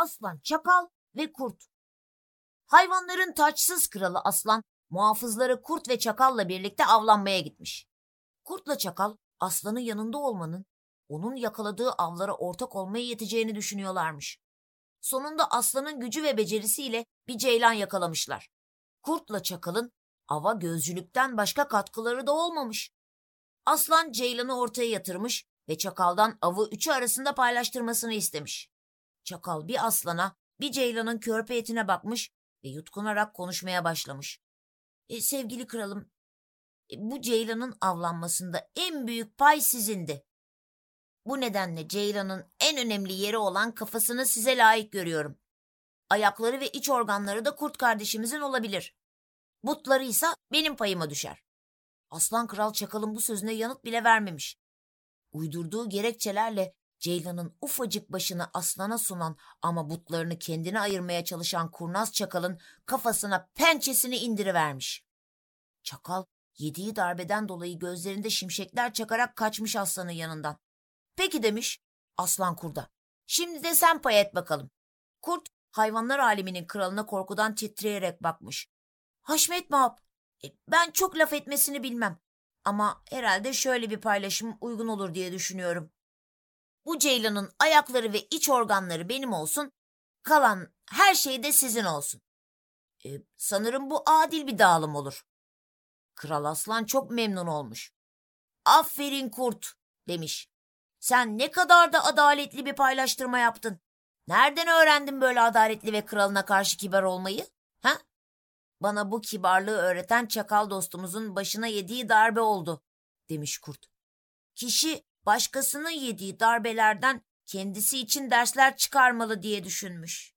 aslan, çakal ve kurt. Hayvanların taçsız kralı aslan, muhafızları kurt ve çakalla birlikte avlanmaya gitmiş. Kurtla çakal, aslanın yanında olmanın, onun yakaladığı avlara ortak olmaya yeteceğini düşünüyorlarmış. Sonunda aslanın gücü ve becerisiyle bir ceylan yakalamışlar. Kurtla çakalın ava gözcülükten başka katkıları da olmamış. Aslan ceylanı ortaya yatırmış ve çakaldan avı üçü arasında paylaştırmasını istemiş. Çakal bir aslana, bir ceylanın körpe etine bakmış ve yutkunarak konuşmaya başlamış. E, sevgili kralım, e, bu ceylanın avlanmasında en büyük pay sizindi. Bu nedenle ceylanın en önemli yeri olan kafasını size layık görüyorum. Ayakları ve iç organları da kurt kardeşimizin olabilir. Butları ise benim payıma düşer. Aslan kral çakalın bu sözüne yanıt bile vermemiş. Uydurduğu gerekçelerle Ceylan'ın ufacık başını aslana sunan ama butlarını kendine ayırmaya çalışan kurnaz çakalın kafasına pençesini indirivermiş. Çakal yediği darbeden dolayı gözlerinde şimşekler çakarak kaçmış aslanın yanından. Peki demiş aslan kurda. Şimdi de sen pay et bakalım. Kurt hayvanlar aleminin kralına korkudan titreyerek bakmış. Haşmet Mahap, e, ben çok laf etmesini bilmem. Ama herhalde şöyle bir paylaşım uygun olur diye düşünüyorum. Bu ceylanın ayakları ve iç organları benim olsun, kalan her şey de sizin olsun. E, sanırım bu adil bir dağılım olur. Kral Aslan çok memnun olmuş. Aferin kurt demiş. Sen ne kadar da adaletli bir paylaştırma yaptın. Nereden öğrendin böyle adaletli ve kralına karşı kibar olmayı? Ha? Bana bu kibarlığı öğreten çakal dostumuzun başına yediği darbe oldu, demiş kurt. Kişi başkasının yediği darbelerden kendisi için dersler çıkarmalı diye düşünmüş.